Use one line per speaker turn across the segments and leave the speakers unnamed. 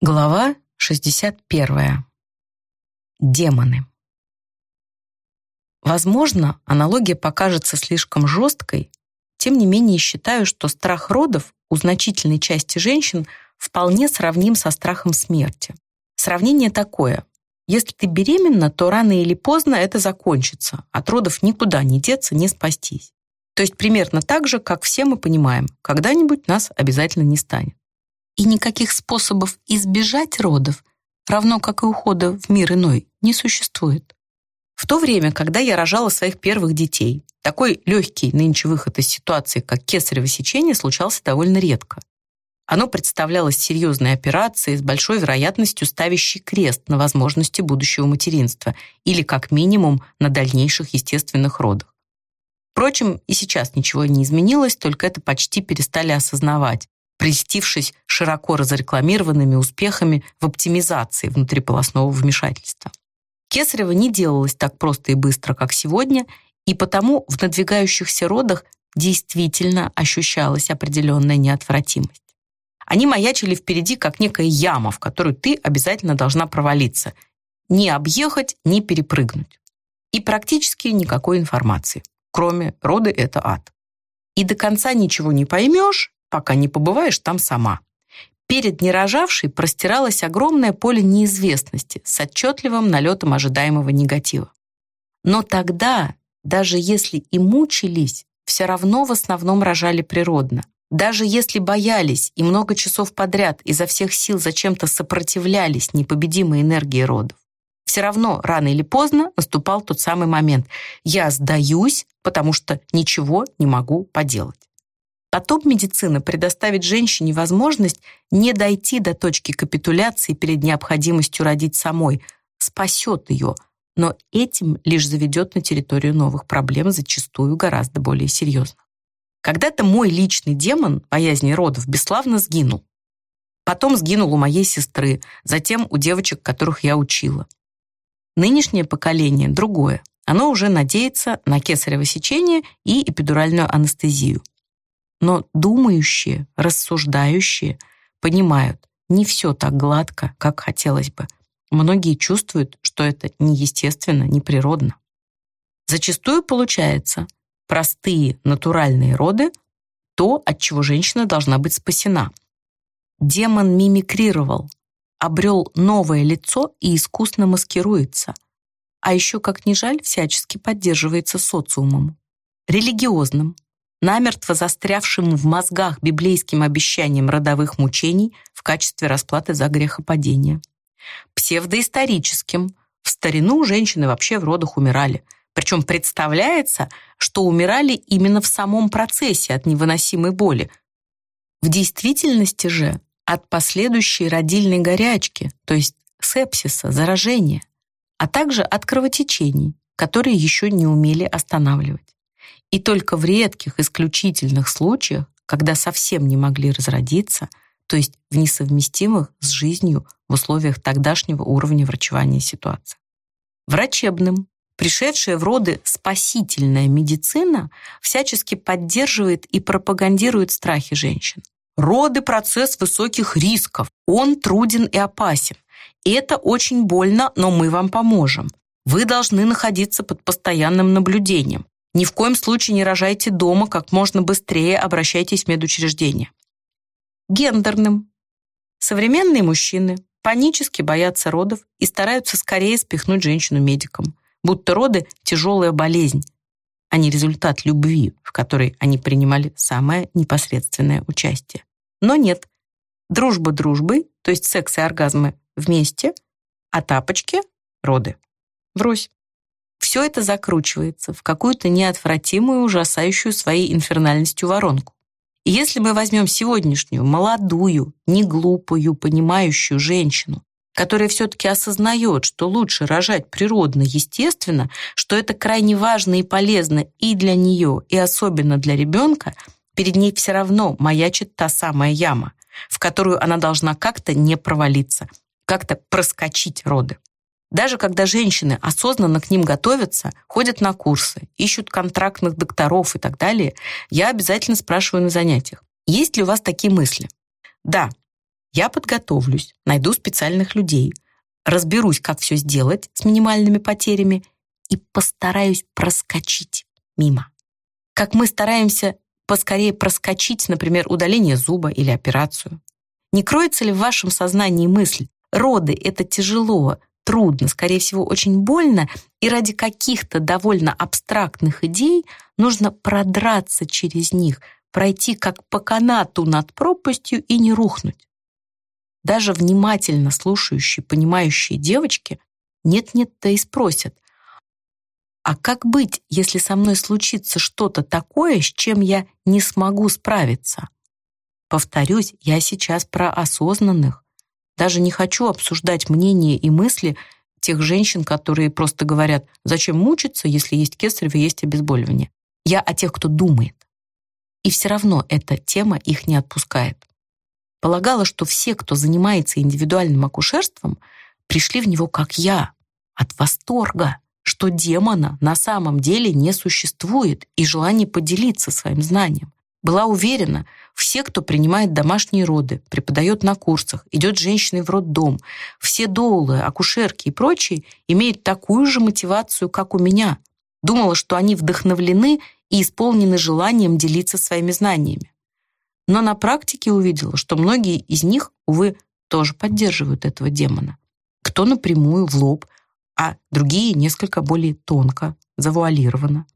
Глава 61. Демоны. Возможно, аналогия покажется слишком жесткой, тем не менее считаю, что страх родов у значительной части женщин вполне сравним со страхом смерти. Сравнение такое. Если ты беременна, то рано или поздно это закончится. От родов никуда не деться, не спастись. То есть примерно так же, как все мы понимаем, когда-нибудь нас обязательно не станет и никаких способов избежать родов, равно как и ухода в мир иной, не существует. В то время, когда я рожала своих первых детей, такой легкий нынче выход из ситуации, как кесарево сечение, случался довольно редко. Оно представлялось серьезной операцией с большой вероятностью ставящей крест на возможности будущего материнства или, как минимум, на дальнейших естественных родах. Впрочем, и сейчас ничего не изменилось, только это почти перестали осознавать, прельстившись широко разрекламированными успехами в оптимизации внутриполосного вмешательства. Кесарева не делалось так просто и быстро, как сегодня, и потому в надвигающихся родах действительно ощущалась определенная неотвратимость. Они маячили впереди, как некая яма, в которую ты обязательно должна провалиться. Не объехать, не перепрыгнуть. И практически никакой информации, кроме роды — это ад. И до конца ничего не поймешь, пока не побываешь там сама. Перед нерожавшей простиралось огромное поле неизвестности с отчетливым налетом ожидаемого негатива. Но тогда, даже если и мучились, все равно в основном рожали природно. Даже если боялись и много часов подряд изо всех сил зачем-то сопротивлялись непобедимой энергии родов, все равно рано или поздно наступал тот самый момент. Я сдаюсь, потому что ничего не могу поделать. Потом медицина предоставит женщине возможность не дойти до точки капитуляции перед необходимостью родить самой, спасет ее, но этим лишь заведет на территорию новых проблем, зачастую гораздо более серьезных. Когда-то мой личный демон боязни родов бесславно сгинул. Потом сгинул у моей сестры, затем у девочек, которых я учила. Нынешнее поколение другое. Оно уже надеется на кесарево сечение и эпидуральную анестезию. Но думающие, рассуждающие понимают, не все так гладко, как хотелось бы. Многие чувствуют, что это неестественно, неприродно. Зачастую получается, простые натуральные роды – то, от чего женщина должна быть спасена. Демон мимикрировал, обрел новое лицо и искусно маскируется. А еще, как ни жаль, всячески поддерживается социумом. Религиозным, намертво застрявшим в мозгах библейским обещанием родовых мучений в качестве расплаты за грехопадение. Псевдоисторическим. В старину женщины вообще в родах умирали. Причем представляется, что умирали именно в самом процессе от невыносимой боли. В действительности же от последующей родильной горячки, то есть сепсиса, заражения, а также от кровотечений, которые еще не умели останавливать. И только в редких исключительных случаях, когда совсем не могли разродиться, то есть в несовместимых с жизнью в условиях тогдашнего уровня врачевания ситуации. Врачебным. Пришедшая в роды спасительная медицина всячески поддерживает и пропагандирует страхи женщин. Роды – процесс высоких рисков, он труден и опасен. Это очень больно, но мы вам поможем. Вы должны находиться под постоянным наблюдением. Ни в коем случае не рожайте дома, как можно быстрее обращайтесь в медучреждение. Гендерным. Современные мужчины панически боятся родов и стараются скорее спихнуть женщину медикам, будто роды – тяжелая болезнь, а не результат любви, в которой они принимали самое непосредственное участие. Но нет, дружба дружбой, то есть секс и оргазмы вместе, а тапочки – роды. Врозь все это закручивается в какую-то неотвратимую, ужасающую своей инфернальностью воронку. И если мы возьмем сегодняшнюю молодую, неглупую, понимающую женщину, которая все-таки осознает, что лучше рожать природно, естественно, что это крайне важно и полезно и для нее, и особенно для ребенка, перед ней все равно маячит та самая яма, в которую она должна как-то не провалиться, как-то проскочить роды. Даже когда женщины осознанно к ним готовятся, ходят на курсы, ищут контрактных докторов и так далее, я обязательно спрашиваю на занятиях, есть ли у вас такие мысли? Да, Я подготовлюсь, найду специальных людей, разберусь, как все сделать с минимальными потерями и постараюсь проскочить мимо. Как мы стараемся поскорее проскочить, например, удаление зуба или операцию. Не кроется ли в вашем сознании мысль, роды — это тяжело, трудно, скорее всего, очень больно, и ради каких-то довольно абстрактных идей нужно продраться через них, пройти как по канату над пропастью и не рухнуть. Даже внимательно слушающие, понимающие девочки нет-нет-то и спросят, а как быть, если со мной случится что-то такое, с чем я не смогу справиться? Повторюсь, я сейчас про осознанных. Даже не хочу обсуждать мнения и мысли тех женщин, которые просто говорят, зачем мучиться, если есть кесарево, есть обезболивание. Я о тех, кто думает. И все равно эта тема их не отпускает. Полагала, что все, кто занимается индивидуальным акушерством, пришли в него, как я, от восторга, что демона на самом деле не существует и желание поделиться своим знанием. Была уверена, все, кто принимает домашние роды, преподает на курсах, идет женщиной в роддом, все доулы, акушерки и прочие имеют такую же мотивацию, как у меня. Думала, что они вдохновлены и исполнены желанием делиться своими знаниями. Но на практике увидела, что многие из них, увы, тоже поддерживают этого демона. Кто напрямую, в лоб, а другие несколько более тонко, завуалированно.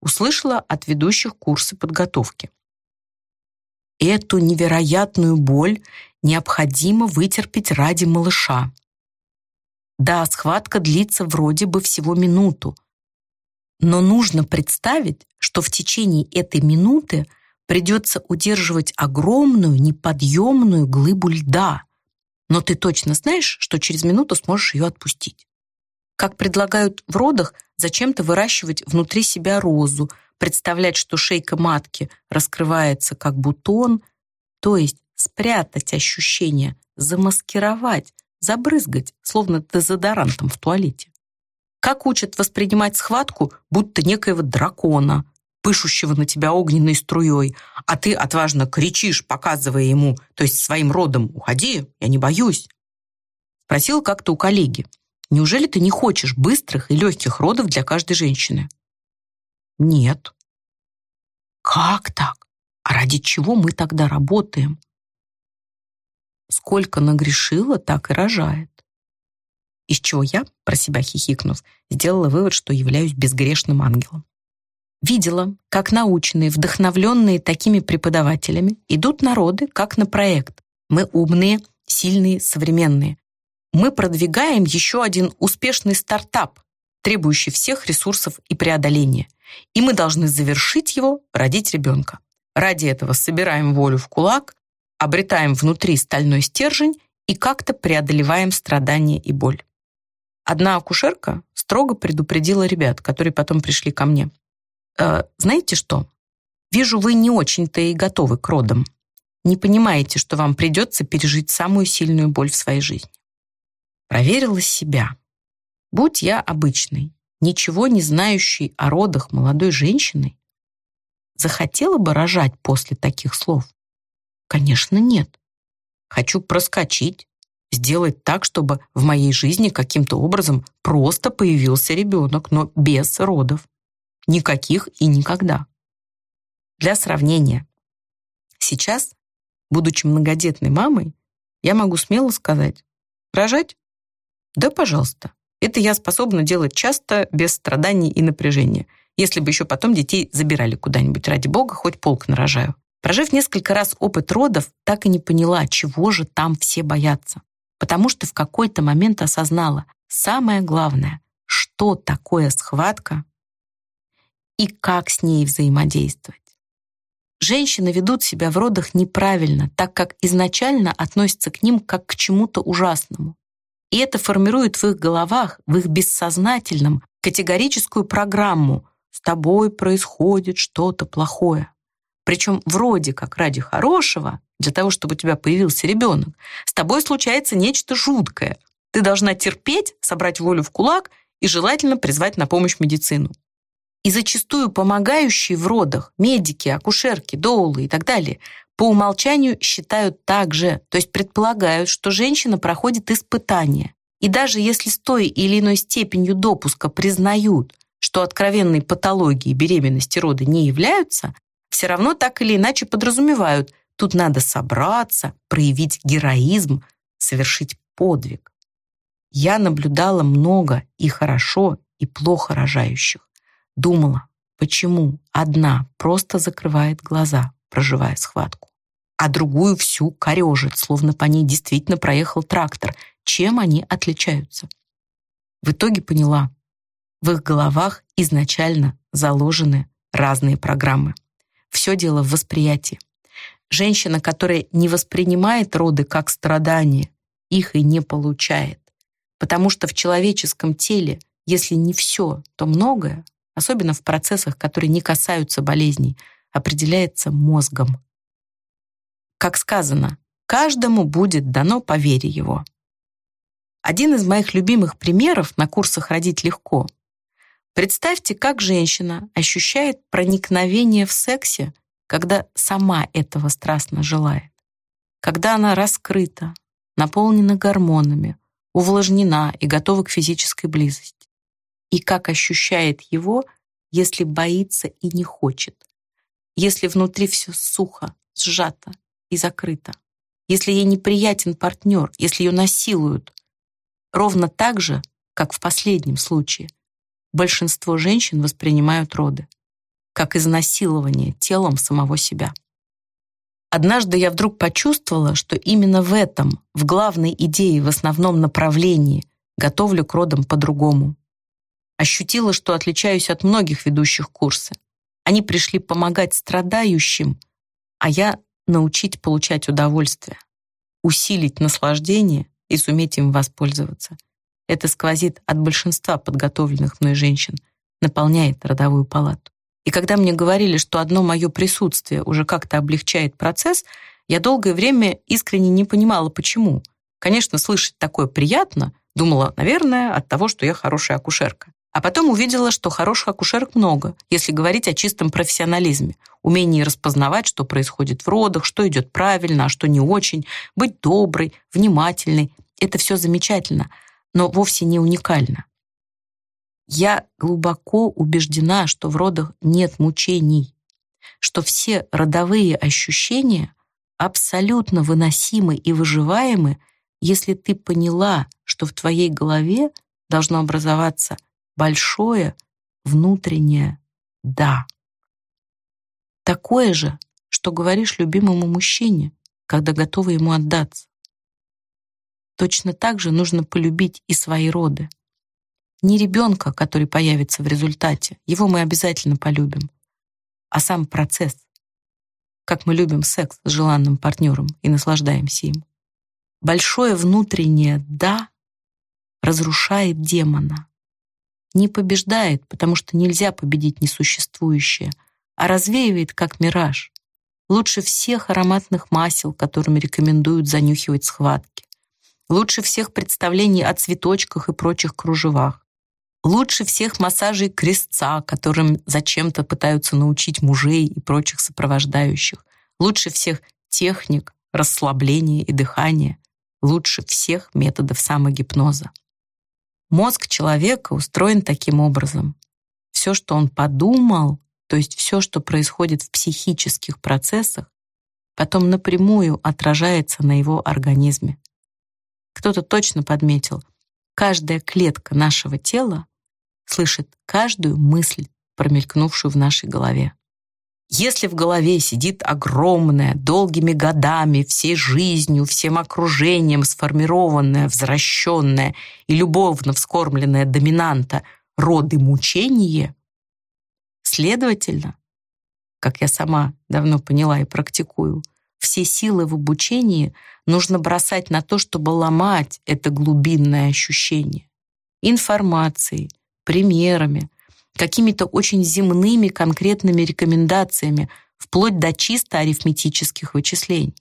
Услышала от ведущих курсы подготовки. Эту невероятную боль необходимо вытерпеть ради малыша. Да, схватка длится вроде бы всего минуту, но нужно представить, что в течение этой минуты придется удерживать огромную неподъемную глыбу льда, но ты точно знаешь, что через минуту сможешь ее отпустить. Как предлагают в родах, зачем-то выращивать внутри себя розу, представлять, что шейка матки раскрывается как бутон, то есть спрятать ощущение, замаскировать, забрызгать, словно дезодорантом в туалете. Как учат воспринимать схватку, будто некоего дракона, пышущего на тебя огненной струей, а ты отважно кричишь, показывая ему, то есть своим родом, «Уходи, я не боюсь». Спросил как-то у коллеги, «Неужели ты не хочешь быстрых и легких родов для каждой женщины?» «Нет». «Как так? А ради чего мы тогда работаем?» «Сколько нагрешила, так и рожает». Из чего я, про себя хихикнув, сделала вывод, что являюсь безгрешным ангелом. Видела, как научные, вдохновленные такими преподавателями, идут народы, как на проект. Мы умные, сильные, современные. Мы продвигаем еще один успешный стартап, требующий всех ресурсов и преодоления. И мы должны завершить его, родить ребенка. Ради этого собираем волю в кулак, обретаем внутри стальной стержень и как-то преодолеваем страдания и боль. Одна акушерка строго предупредила ребят, которые потом пришли ко мне. «Э, «Знаете что? Вижу, вы не очень-то и готовы к родам. Не понимаете, что вам придется пережить самую сильную боль в своей жизни». Проверила себя. Будь я обычной, ничего не знающей о родах молодой женщиной, захотела бы рожать после таких слов? Конечно, нет. Хочу проскочить, сделать так, чтобы в моей жизни каким-то образом просто появился ребенок, но без родов. Никаких и никогда. Для сравнения, сейчас, будучи многодетной мамой, я могу смело сказать, рожать? Да, пожалуйста. Это я способна делать часто, без страданий и напряжения, если бы еще потом детей забирали куда-нибудь, ради бога, хоть полк нарожаю. Прожив несколько раз опыт родов, так и не поняла, чего же там все боятся. Потому что в какой-то момент осознала, самое главное, что такое схватка и как с ней взаимодействовать. Женщины ведут себя в родах неправильно, так как изначально относятся к ним как к чему-то ужасному. И это формирует в их головах, в их бессознательном, категорическую программу «с тобой происходит что-то плохое». Причем вроде как ради хорошего, для того, чтобы у тебя появился ребенок, с тобой случается нечто жуткое. Ты должна терпеть, собрать волю в кулак и желательно призвать на помощь медицину. И зачастую помогающие в родах медики, акушерки, доулы и так далее по умолчанию считают так же, то есть предполагают, что женщина проходит испытание. И даже если с той или иной степенью допуска признают, что откровенной патологией беременности роды не являются, все равно так или иначе подразумевают, тут надо собраться, проявить героизм, совершить подвиг. Я наблюдала много и хорошо, и плохо рожающих. Думала, почему одна просто закрывает глаза, проживая схватку, а другую всю корежит, словно по ней действительно проехал трактор. Чем они отличаются? В итоге поняла, в их головах изначально заложены разные программы. Все дело в восприятии. Женщина, которая не воспринимает роды как страдание, их и не получает. Потому что в человеческом теле, если не все, то многое, особенно в процессах, которые не касаются болезней, определяется мозгом. Как сказано, каждому будет дано по вере его. Один из моих любимых примеров на курсах «Родить легко». Представьте, как женщина ощущает проникновение в сексе, когда сама этого страстно желает. Когда она раскрыта, наполнена гормонами, увлажнена и готова к физической близости и как ощущает его, если боится и не хочет, если внутри все сухо, сжато и закрыто, если ей неприятен партнер, если ее насилуют. Ровно так же, как в последнем случае, большинство женщин воспринимают роды, как изнасилование телом самого себя. Однажды я вдруг почувствовала, что именно в этом, в главной идее, в основном направлении, готовлю к родам по-другому. Ощутила, что отличаюсь от многих ведущих курсы. Они пришли помогать страдающим, а я научить получать удовольствие, усилить наслаждение и суметь им воспользоваться. Это сквозит от большинства подготовленных мной женщин, наполняет родовую палату. И когда мне говорили, что одно мое присутствие уже как-то облегчает процесс, я долгое время искренне не понимала, почему. Конечно, слышать такое приятно, думала, наверное, от того, что я хорошая акушерка. А потом увидела, что хороших акушерок много, если говорить о чистом профессионализме, умении распознавать, что происходит в родах, что идет правильно, а что не очень, быть доброй, внимательной. Это все замечательно, но вовсе не уникально. Я глубоко убеждена, что в родах нет мучений, что все родовые ощущения абсолютно выносимы и выживаемы, если ты поняла, что в твоей голове должно образоваться – большое внутреннее «да». Такое же, что говоришь любимому мужчине, когда готова ему отдаться. Точно так же нужно полюбить и свои роды. Не ребенка, который появится в результате, его мы обязательно полюбим, а сам процесс, как мы любим секс с желанным партнером и наслаждаемся им. Большое внутреннее «да» разрушает демона не побеждает, потому что нельзя победить несуществующее, а развеивает, как мираж. Лучше всех ароматных масел, которыми рекомендуют занюхивать схватки. Лучше всех представлений о цветочках и прочих кружевах. Лучше всех массажей крестца, которым зачем-то пытаются научить мужей и прочих сопровождающих. Лучше всех техник расслабления и дыхания. Лучше всех методов самогипноза. Мозг человека устроен таким образом. Все, что он подумал, то есть все, что происходит в психических процессах, потом напрямую отражается на его организме. Кто-то точно подметил, каждая клетка нашего тела слышит каждую мысль, промелькнувшую в нашей голове. Если в голове сидит огромная, долгими годами, всей жизнью, всем окружением сформированная, возвращенная и любовно вскормленная доминанта роды мучения, следовательно, как я сама давно поняла и практикую, все силы в обучении нужно бросать на то, чтобы ломать это глубинное ощущение информацией, примерами, какими-то очень земными конкретными рекомендациями, вплоть до чисто арифметических вычислений.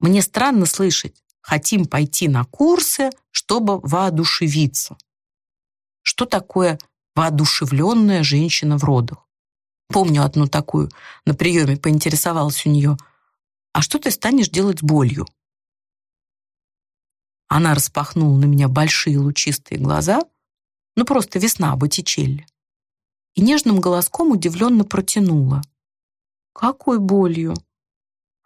Мне странно слышать, хотим пойти на курсы, чтобы воодушевиться. Что такое воодушевленная женщина в родах. Помню одну такую, на приеме поинтересовалась у нее, «А что ты станешь делать с болью?» Она распахнула на меня большие лучистые глаза, ну просто весна Боттичелли, и нежным голоском удивленно протянула. «Какой болью?»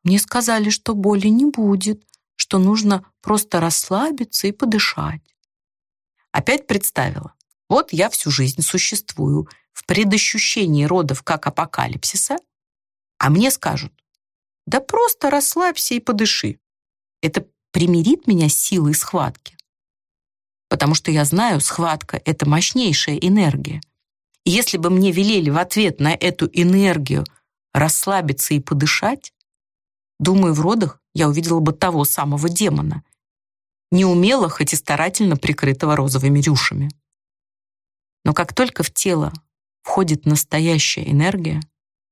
Мне сказали, что боли не будет, что нужно просто расслабиться и подышать. Опять представила. Вот я всю жизнь существую в предощущении родов как апокалипсиса, а мне скажут, да просто расслабься и подыши. Это примирит меня с силой схватки. Потому что я знаю, схватка — это мощнейшая энергия. И если бы мне велели в ответ на эту энергию расслабиться и подышать, думаю, в родах я увидела бы того самого демона, неумело, хоть и старательно прикрытого розовыми рюшами. Но как только в тело входит настоящая энергия,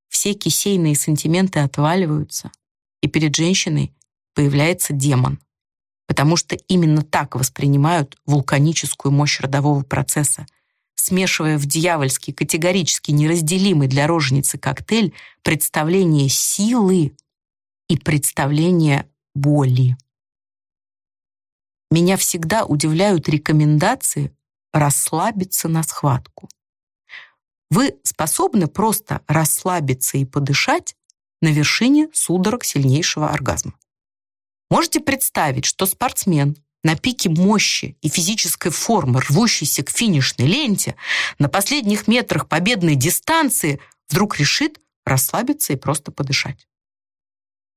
все кисейные сантименты отваливаются, и перед женщиной появляется демон, потому что именно так воспринимают вулканическую мощь родового процесса, смешивая в дьявольский, категорически неразделимый для роженицы коктейль представление силы и представление боли. Меня всегда удивляют рекомендации расслабиться на схватку. Вы способны просто расслабиться и подышать на вершине судорог сильнейшего оргазма. Можете представить, что спортсмен на пике мощи и физической формы, рвущийся к финишной ленте, на последних метрах победной дистанции, вдруг решит расслабиться и просто подышать.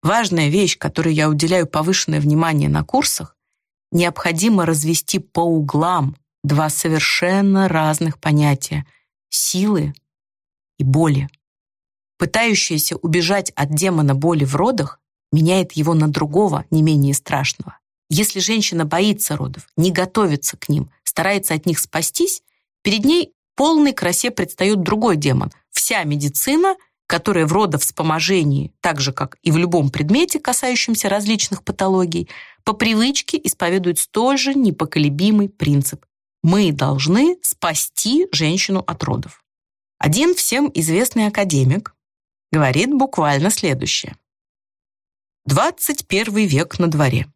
Важная вещь, которой я уделяю повышенное внимание на курсах, необходимо развести по углам два совершенно разных понятия — силы и боли. Пытающаяся убежать от демона боли в родах меняет его на другого, не менее страшного. Если женщина боится родов, не готовится к ним, старается от них спастись, перед ней полной красе предстает другой демон. Вся медицина, которая в родовспоможении, так же, как и в любом предмете, касающемся различных патологий, по привычке исповедует столь же непоколебимый принцип мы должны спасти женщину от родов. Один всем известный академик говорит буквально следующее. 21 век на дворе.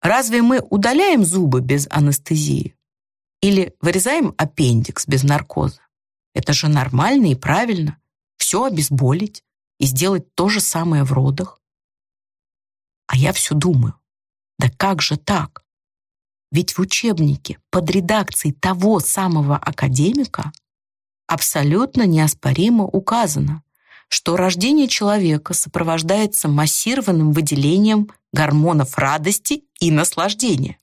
Разве мы удаляем зубы без анестезии? Или вырезаем аппендикс без наркоза? Это же нормально и правильно. Все обезболить и сделать то же самое в родах. А я все думаю, да как же так? Ведь в учебнике под редакцией того самого академика абсолютно неоспоримо указано, что рождение человека сопровождается массированным выделением гормонов радости и наслаждения.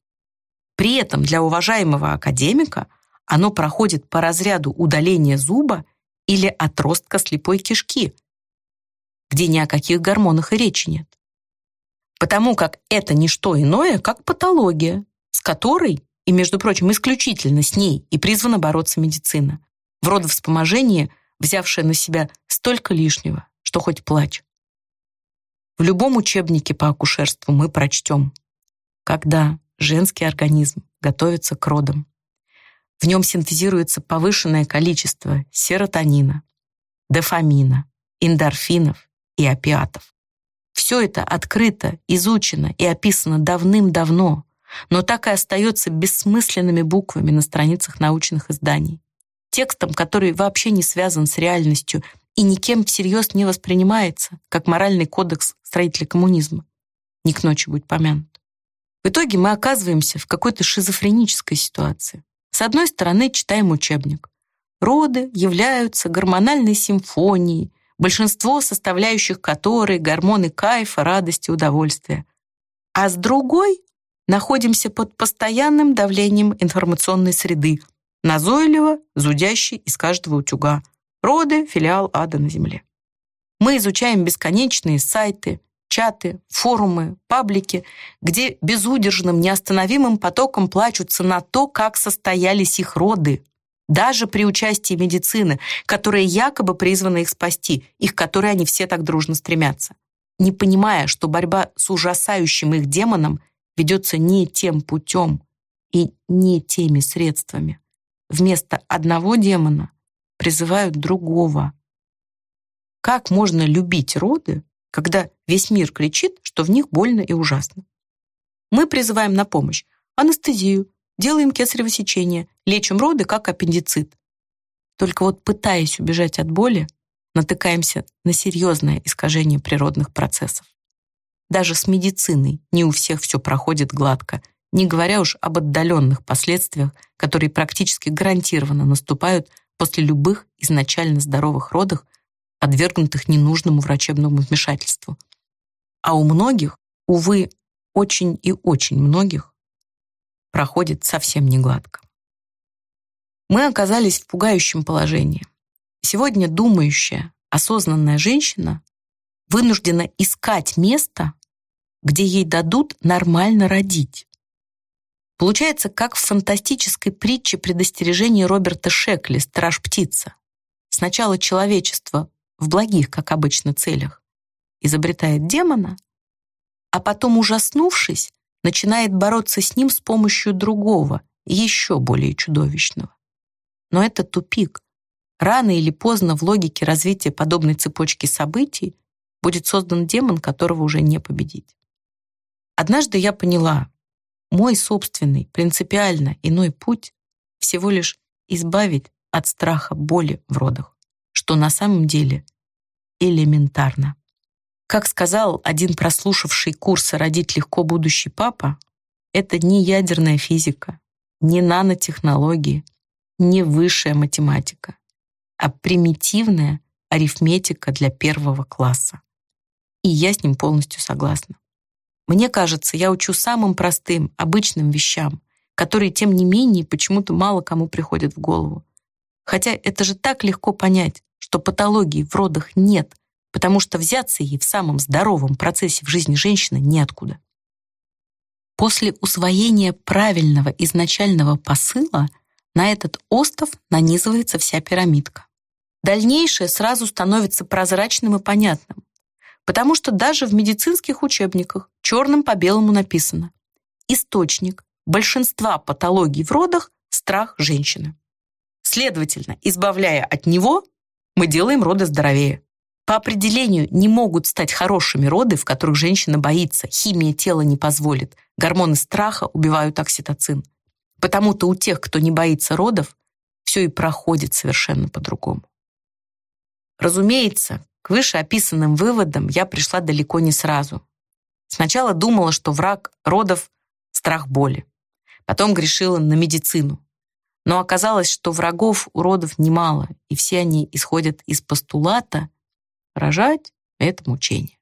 При этом для уважаемого академика оно проходит по разряду удаления зуба или отростка слепой кишки, где ни о каких гормонах и речи нет. Потому как это не что иное, как патология, с которой, и, между прочим, исключительно с ней и призвана бороться медицина. В родовспоможении, взявшая на себя столько лишнего, что хоть плачь. В любом учебнике по акушерству мы прочтем, когда женский организм готовится к родам. В нем синтезируется повышенное количество серотонина, дофамина, эндорфинов и опиатов. Все это открыто, изучено и описано давным-давно, но так и остается бессмысленными буквами на страницах научных изданий. Текстом, который вообще не связан с реальностью и никем всерьез не воспринимается, как моральный кодекс строителя коммунизма. Не к ночи будет помянут. В итоге мы оказываемся в какой-то шизофренической ситуации. С одной стороны, читаем учебник. Роды являются гормональной симфонией, большинство составляющих которой гормоны кайфа, радости, удовольствия. А с другой находимся под постоянным давлением информационной среды, назойливо зудящей из каждого утюга. Роды — филиал ада на земле. Мы изучаем бесконечные сайты, чаты, форумы, паблики, где безудержным, неостановимым потоком плачутся на то, как состоялись их роды, даже при участии медицины, которая якобы призвана их спасти, их которой они все так дружно стремятся, не понимая, что борьба с ужасающим их демоном ведется не тем путем и не теми средствами. Вместо одного демона призывают другого. Как можно любить роды, когда весь мир кричит, что в них больно и ужасно? Мы призываем на помощь анестезию, делаем кесарево сечение, лечим роды как аппендицит. Только вот пытаясь убежать от боли, натыкаемся на серьезное искажение природных процессов. Даже с медициной не у всех все проходит гладко, не говоря уж об отдаленных последствиях, которые практически гарантированно наступают после любых изначально здоровых родов, подвергнутых ненужному врачебному вмешательству. А у многих, увы, очень и очень многих, проходит совсем не гладко. Мы оказались в пугающем положении. Сегодня думающая, осознанная женщина вынуждена искать место, где ей дадут нормально родить. Получается, как в фантастической притче предостережения Роберта Шекли «Страж-птица». Сначала человечество в благих, как обычно, целях изобретает демона, а потом, ужаснувшись, начинает бороться с ним с помощью другого, еще более чудовищного. Но это тупик. Рано или поздно в логике развития подобной цепочки событий будет создан демон, которого уже не победить. Однажды я поняла, мой собственный, принципиально иной путь всего лишь избавить от страха боли в родах, что на самом деле элементарно. Как сказал один прослушавший курсы «Родить легко» будущий папа, это не ядерная физика, не нанотехнологии, не высшая математика, а примитивная арифметика для первого класса. И я с ним полностью согласна. Мне кажется, я учу самым простым, обычным вещам, которые, тем не менее, почему-то мало кому приходят в голову. Хотя это же так легко понять, что патологии в родах нет, потому что взяться ей в самом здоровом процессе в жизни женщины неоткуда. После усвоения правильного изначального посыла на этот остов нанизывается вся пирамидка. Дальнейшее сразу становится прозрачным и понятным, потому что даже в медицинских учебниках черным по белому написано «Источник большинства патологий в родах – страх женщины». Следовательно, избавляя от него, мы делаем роды здоровее. По определению не могут стать хорошими роды, в которых женщина боится, химия тела не позволит, гормоны страха убивают окситоцин. Потому-то у тех, кто не боится родов, все и проходит совершенно по-другому. Разумеется, к вышеописанным выводам я пришла далеко не сразу. Сначала думала, что враг родов – страх боли. Потом грешила на медицину. Но оказалось, что врагов у родов немало, и все они исходят из постулата – Рожать — это мучение.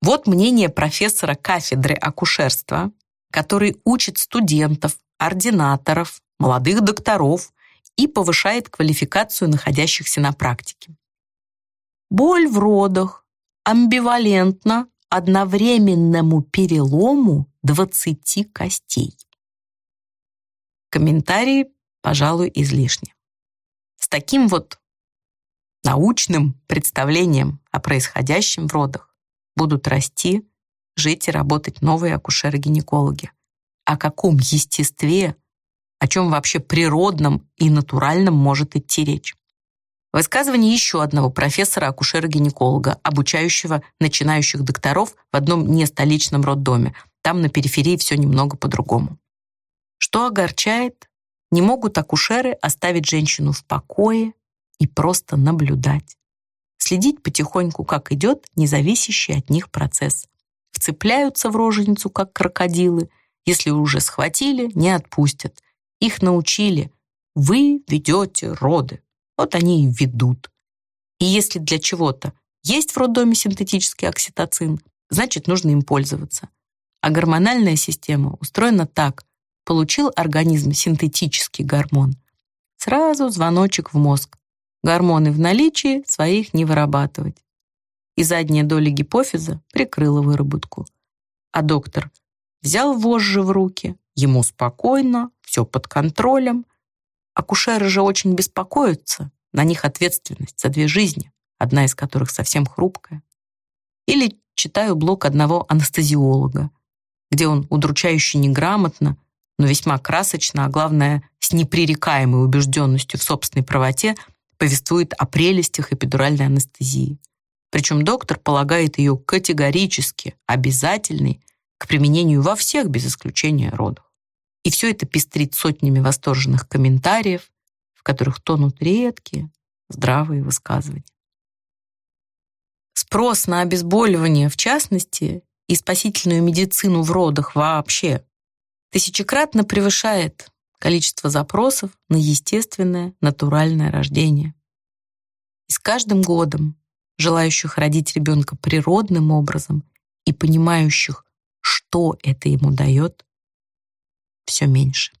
Вот мнение профессора кафедры акушерства, который учит студентов, ординаторов, молодых докторов и повышает квалификацию находящихся на практике. Боль в родах амбивалентна одновременному перелому 20 костей. Комментарии, пожалуй, излишни. С таким вот научным представлением о происходящем в родах будут расти, жить и работать новые акушеры-гинекологи. О каком естестве, о чем вообще природном и натуральном может идти речь? Высказывание еще одного профессора-акушера-гинеколога, обучающего начинающих докторов в одном не столичном роддоме. Там на периферии все немного по-другому. Что огорчает? Не могут акушеры оставить женщину в покое и просто наблюдать. Следить потихоньку, как идет независящий от них процесс. Вцепляются в роженицу, как крокодилы. Если уже схватили, не отпустят. Их научили. Вы ведете роды. Вот они и ведут. И если для чего-то есть в роддоме синтетический окситоцин, значит, нужно им пользоваться. А гормональная система устроена так. Получил организм синтетический гормон. Сразу звоночек в мозг. Гормоны в наличии, своих не вырабатывать. И задняя доля гипофиза прикрыла выработку. А доктор взял вожжи в руки, ему спокойно, все под контролем. Акушеры же очень беспокоятся, на них ответственность за две жизни, одна из которых совсем хрупкая. Или читаю блог одного анестезиолога, где он удручающе неграмотно, но весьма красочно, а главное, с непререкаемой убежденностью в собственной правоте, повествует о прелестях эпидуральной анестезии. Причем доктор полагает ее категорически обязательной к применению во всех, без исключения, родах. И все это пестрит сотнями восторженных комментариев, в которых тонут редкие, здравые высказывания. Спрос на обезболивание, в частности, и спасительную медицину в родах вообще тысячекратно превышает количество запросов на естественное, натуральное рождение. И с каждым годом желающих родить ребенка природным образом и понимающих, что это ему дает, все меньше.